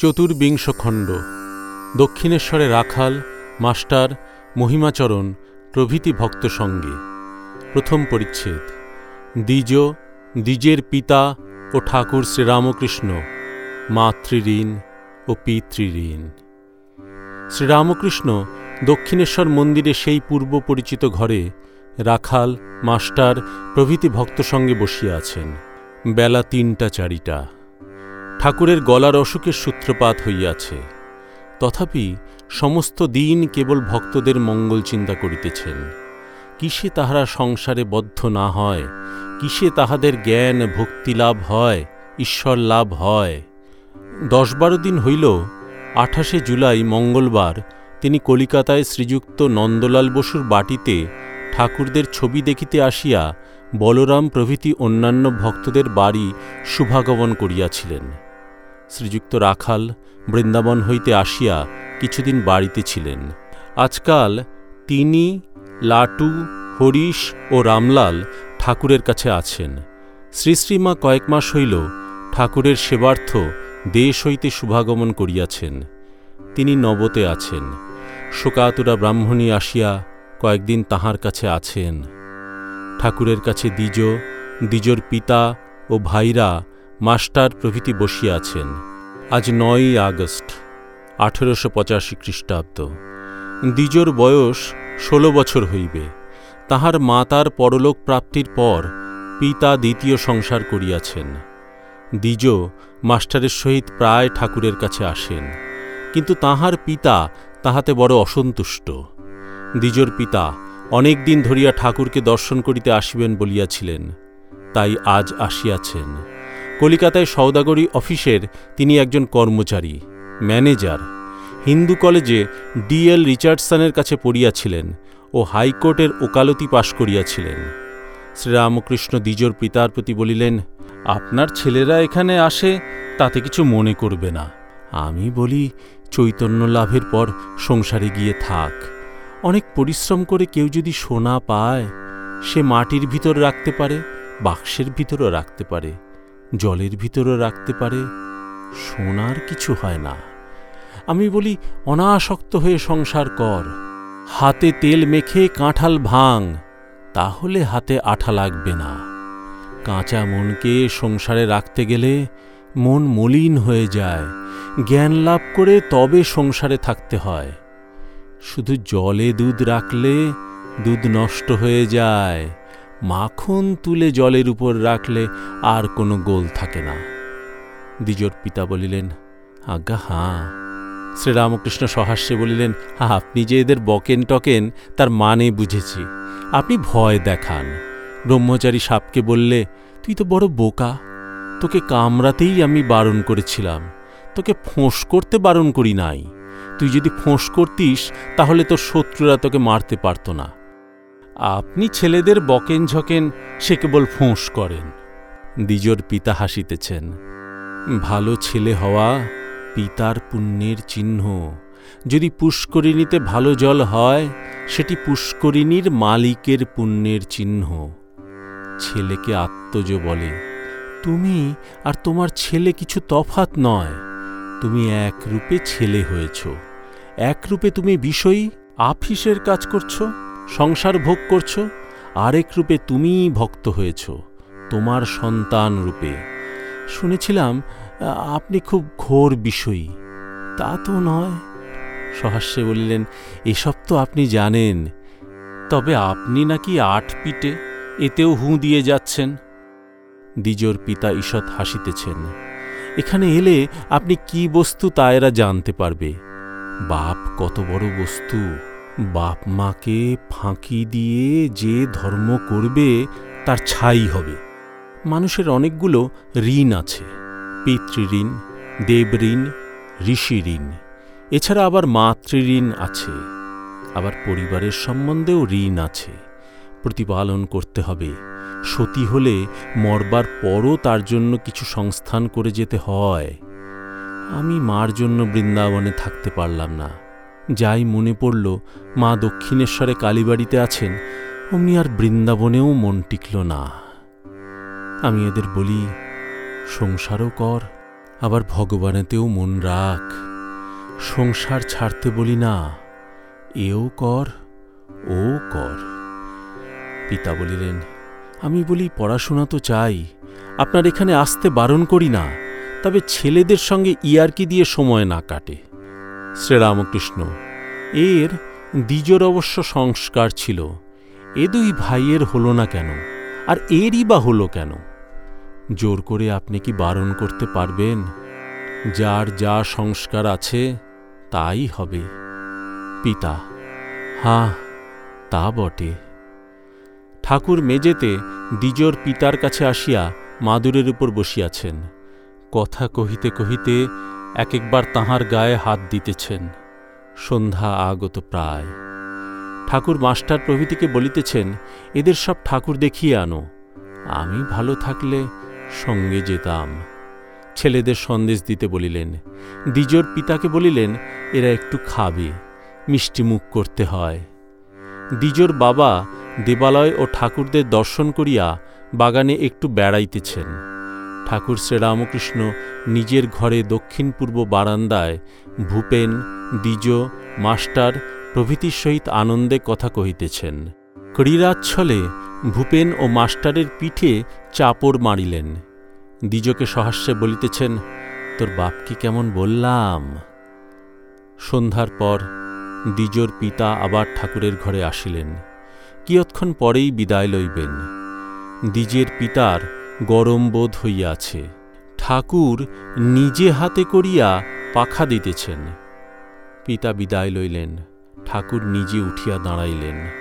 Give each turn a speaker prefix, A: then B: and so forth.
A: চতুর্বিংশ খণ্ড। দক্ষিণেশ্বরে রাখাল, মাস্টার, মহিমাচরণ, প্রভৃতি ভক্ত সঙ্গে। প্রথম পরিচ্ছেদ। দ্বিজ, দ্বিজের পিতা ও ঠাকুর শ্রীরামকৃষ্ণ, মাতৃঋণ ও পিতৃঋণ। শ্রীরামকৃষ্ণ দক্ষিণেশ্বর মন্দিরে সেই পূর্ব পরিচিত ঘরে রাখাল, মাস্টার, প্রভৃতি ভক্ত সঙ্গে বসিয়া আছেন। বেলা তিনটা চারিটা। ঠাকুরের গলার অসুখের সূত্রপাত হইয়াছে। তথাপি সমস্ত দিন কেবল ভক্তদের মঙ্গল চিন্তা করিতেছেন। কিসে তাহারা সংসারে বদ্ধ না হয়? কিসে তাহাদের জ্ঞান ভক্তি লাভ হয়? ঈশ্বর লাভ হয়? দশ বারো দিন হইল, আঠাশে জুলাই মঙ্গলবার, তিনি কলিকাতায় শ্রীযুক্ত নন্দলাল বসুর বাটিতে ঠাকুরদের ছবি দেখিতে আসিয়া বলরাম প্রভৃতি অন্যান্য ভক্তদের বাড়ি শুভাগমন করিয়াছিলেন। শ্রীযুক্ত রাখাল বৃন্দাবন হইতে আসিয়া কিছুদিন বাড়িতে ছিলেন। আজকাল তিনি লাটু, হরিশ ও রামলাল ঠাকুরের কাছে আছেন। শ্রী শ্রীমা কয়েক মাস হইল ঠাকুরের সেবার্থ দেশ হইতে শুভাগমন করিয়াছেন। তিনি নবতে আছেন। শোকাতুরা ব্রাহ্মণী আসিয়া কয়েকদিন তাহার কাছে আছেন। ঠাকুরের কাছে দ্বিজ, দ্বিজর পিতা ও ভাইরা মাস্টার প্রভৃতি বসিয়া আছেন। আজ নয়ই আগস্ট, আঠেরোশো পঁচাশি খ্রিস্টাব্দ। দ্বিজোর বয়স ষোলো বছর হইবে। তাহার মাতার পরলোক প্রাপ্তির পর পিতা দ্বিতীয় সংসার করিয়াছেন। দ্বিজ মাস্টারের সহিত প্রায় ঠাকুরের কাছে আসেন। কিন্তু তাহার পিতা তাহাতে বড় অসন্তুষ্ট। দ্বিজর পিতা অনেক দিন ধরিয়া ঠাকুরকে দর্শন করিতে আসিবেন বলিয়াছিলেন। তাই আজ আসিয়াছেন। কলিকাতায় সৌদাগরী অফিসের তিনি একজন কর্মচারী, ম্যানেজার। হিন্দু কলেজে ডিএল রিচার্ডসনের কাছে পড়িয়াছিলেন ও হাইকোর্টের ওকালতি পাশ করিয়াছিলেন। শ্রীরামকৃষ্ণ দ্বিজোর পিতার প্রতি বলিলেন, আপনার ছেলেরা এখানে আসে, তাতে কিছু মনে করবে না। আমি বলি, চৈতন্য লাভের পর সংসারে গিয়ে থাক। অনেক পরিশ্রম করে কেউ যদি সোনা পায়, সে মাটির ভিতর রাখতে পারে, বাক্সের ভিতরও রাখতে পারে। জলের ভিতরও রাখতে পারে, সোনার কিছু হয় না। আমি বলি, অনাসক্ত হয়ে সংসার কর, হাতে তেল মেখে কাঁঠাল ভাঙ, তাহলে হাতে আঠা লাগবে না। কাঁচা মনকে সংসারে রাখতে গেলে মন মলিন হয়ে যায়, জ্ঞান লাভ করে তবে সংসারে থাকতে হয়। শুধু জলে দুধ রাখলে দুধ নষ্ট হয়ে যায় মাখন তুলে জলের উপর রাখলে আর কোনো গোল থাকে না। দ্বিজোর পিতা বলিলেন, আজ্ঞা, হাঁ। শ্রীরামকৃষ্ণ সহাস্যে বলিলেন, আপনি যে এদের বকেন টকেন, তার মানে বুঝেছি। আপনি ভয় দেখান। ব্রহ্মচারী সাপকে বললে, তুই তো বড় বোকা। তোকে কামড়াতেই আমি বারণ করেছিলাম। তোকে ফোঁস করতে বারণ করি নাই। তুই যদি ফোঁস করতিস, তাহলে তোর শত্রুরা তোকে মারতে পারত না। আপনি ছেলেদের বকেন ঝকেন, সে কেবল ফোঁস করেন। দ্বিজর পিতা হাসিতেছেন, ভালো ছেলে হওয়া পিতার পুণ্যের চিহ্ন। যদি পুষ্করিণীতে ভালো জল হয়, সেটি পুষ্করিণীর মালিকের পুণ্যের চিহ্ন। ছেলেকে আত্মজ বলে, তুমি আর তোমার ছেলে কিছু তফাত নয়। তুমি একরূপে ছেলে হয়েছ। একরূপে তুমি বিষয়ী, আফিসের কাজ করছ। সংসার ভোগ করছ? আরেক রূপে তুমিই ভক্ত হয়েছ, তোমার সন্তান রূপে। শুনেছিলাম, আপনি খুব ঘোর বিষয়ী। তা তো নয়। সহাস্যে বলিলেন, এসব তো আপনি জানেন। তবে আপনি নাকি আট পিটে, এতেও হুঁ দিয়ে যাচ্ছেন। দ্বিজর পিতা ঈষৎ হাসিতেছেন। এখানে এলে আপনি কি বস্তু তা এরা জানতে পারবে? বাপ কত বড় বস্তু। বাপ মাকে ফাঁকি দিয়ে যে ধর্ম করবে, তার ছাই হবে। মানুষের অনেকগুলো ঋণ আছে, পিতৃঋণ, দেবঋণ ঋষি ঋণ এছাড়া আবার মাতৃঋণ আছে, আবার পরিবারের সম্বন্ধেও ঋণ আছে। প্রতিপালন করতে হবে। সতী হলে মরবার পরও তার জন্য কিছু সংস্থান করে যেতে হয়। আমি মার জন্য বৃন্দাবনে থাকতে পারলাম না। যাই মনে পড়ল, মা দক্ষিণেশ্বরে কালীবাড়িতে আছেন, অমনি আর বৃন্দাবনেও মন টিকল না। আমি এদের বলি, সংসারও কর, আবার ভগবানেতেও মন রাখ। সংসার ছাড়তে বলি না, এও কর, ও কর। পিতা বলিলেন, আমি বলি, পড়াশোনা তো চাই, আপনার এখানে আসতে বারণ করি না, তবে ছেলেদের সঙ্গে ইয়ারকি দিয়ে সময় না কাটে। শ্রীরামকৃষ্ণ। এর দ্বিজর অবশ্য সংস্কার ছিল। এ দুই ভাইয়ের হলো না কেন? আর এরই বা হলো কেন? জোর করে আপনি কি বারণ করতে পারবেন? যার যা সংস্কার আছে, তাই হবে। পিতা, হা, তা বটে। ঠাকুর মেজেতে দ্বিজর পিতার কাছে আসিয়া মাদুরের উপর বসিয়াছেন। কথা কহিতে কহিতে এক একবার তাহার গায়ে হাত দিতেছেন। সন্ধ্যা আগত প্রায়। ঠাকুর মাস্টার প্রভৃতিকে বলিতেছেন, এদের সব ঠাকুর দেখিয়ে আনো। আমি ভালো থাকলে সঙ্গে যেতাম। ছেলেদের সন্দেশ দিতে বলিলেন, দ্বিজোর পিতাকে বলিলেন, এরা একটু খাবে, মিষ্টি মুখ করতে হয়। দ্বিজোর বাবা দেবালয় ও ঠাকুরদের দর্শন করিয়া বাগানে একটু বেড়াইতেছেন। ঠাকুর শ্রীরামকৃষ্ণ নিজের ঘরে দক্ষিণ পূর্ব বারান্দায় ভূপেন, দ্বিজ, মাস্টার প্রভৃতির সহিত আনন্দে কথা কহিতেছেন। ক্রীড়াচ্ছলে ভূপেন ও মাস্টারের পিঠে চাপড় মারিলেন। দ্বিজকে সহাস্যে বলিতেছেন, তোর বাপকে কেমন বললাম? সন্ধ্যার পর দ্বিজর পিতা আবার ঠাকুরের ঘরে আসিলেন। কিয়ৎক্ষণ পরেই বিদায় লইবেন। দ্বিজের পিতার গরম বোধ হইয়াছে। ঠাকুর নিজে হাতে করিয়া পাখা দিতেছেন। পিতা বিদায় লইলেন। ঠাকুর নিজে উঠিয়া দাঁড়াইলেন।